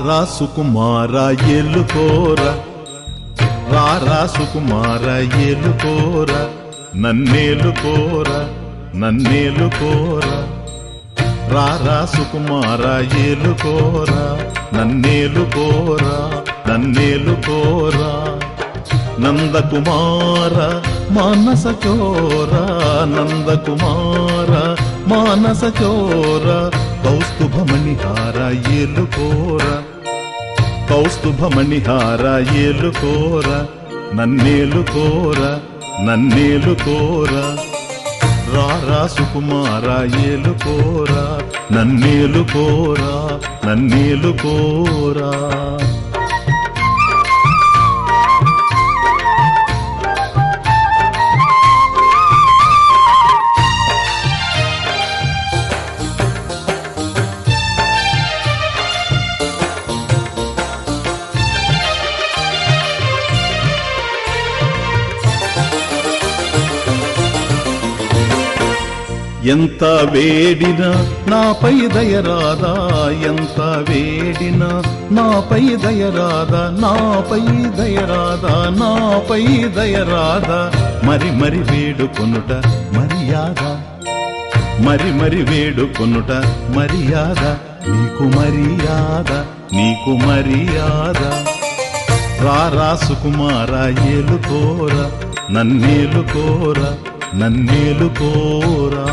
రారా సుకుమార ఎల్లుకోర రారా సుకుమార ఎల్లుకోర నన్నేలుకోర నన్నేలుకోర రారా సుకుమార ఏలుకోర నన్నేలుకోర నన్నేలుకోరా నందకుమార మానస చోర. నందకుమార మానస చోర. కౌస్తుభమణిహార ఏలుకోర కౌస్తుభమణిహార ఏలుకోర నన్నేలుకోర నన్నేలుకోర రారా సుకుమార ఏలుకోరా నన్నేలుకోరా నన్నేలుకోరా ఎంత వేడినా నాపై దయరాదా ఎంత వేడినా నాపై దయరాదా నాపై దయరాదా నాపై దయరాదా మరి మరి వేడుకొనుట మర్యాద. మరి మరి వేడుకొనుట మర్యాద. నీకు మర్యాద నీకు మర్యాద. రారా సుకుమార ఏలుకోర నన్నేలుకోరా. నన్నేలుకోరా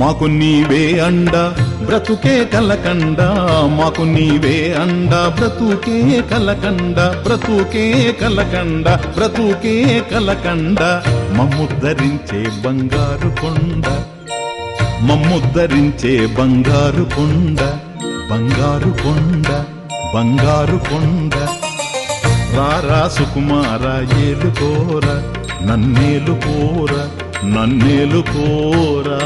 మాకు నీవే అండ బ్రతుకే కలకండ. మాకు నీవే అండ బ్రతుకే కలకండ బ్రతుకే కలకండ బ్రతుకే కలకండ. మమ్ముద్ధరించే బంగారు కొండ మమ్ముద్ధరించే బంగారు కొండ బంగారు కొండ బంగారు కొండ. రారా సుకుమార ఏలుకోర నన్నేలు కోరా.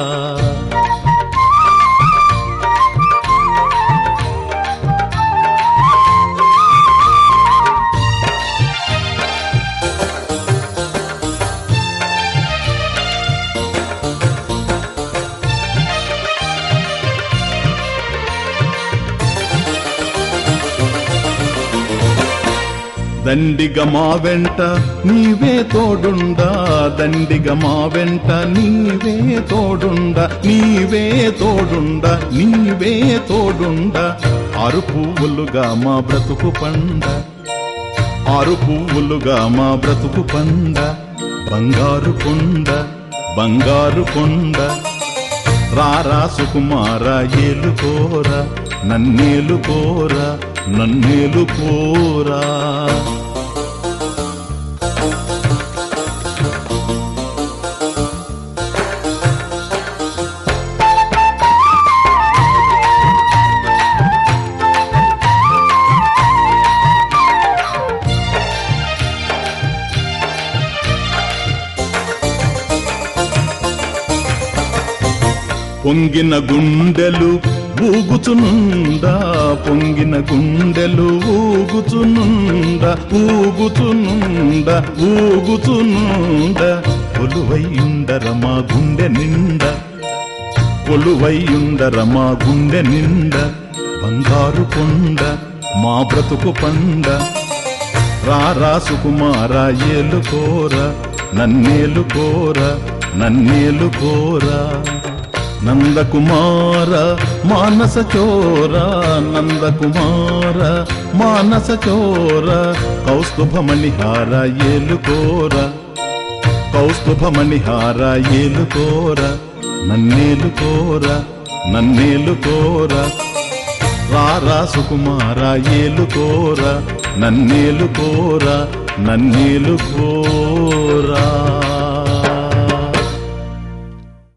దండిగ మా వెంట నీవే తోడుండా. దండిగ మా వెంట నీవే తోడుండా. నీవే తోడుండా. నీవే తోడుండా. ఆరు పువ్వులుగా మా బ్రతుకు పండ. ఆరు పువ్వులుగా మా బ్రతుకు పండ. బంగారు కొండ బంగారు కొండ. రారా సుకుమార ఏలుకోర నన్నేలుకోర నన్నేలుకోరా పొంగిన గుండెలు ఊగుచునుందా? పొంగిన గుండెలు ఊగుచునుండా ఊగుచునుండా ఊగుచునుండా కొలువైయుండర మా గుండె నిండా? కొలువైయుండర మా గుండె నిండా? బంగారు కొండ మా బ్రతుకు పండ? రారా సుకుమార కోర? నన్నేలు కోరా? నందకుమార మానస చోర నందకుమార మానస చోర కౌస్తుభమణిహార ఏలుకోర కౌస్తుభమణిహార ఏలుకోర నన్నేలుకోర నన్నేలుకోర రారా సుకుమార ఏలుకోర నన్నేలుకోర నన్నేలుకోరా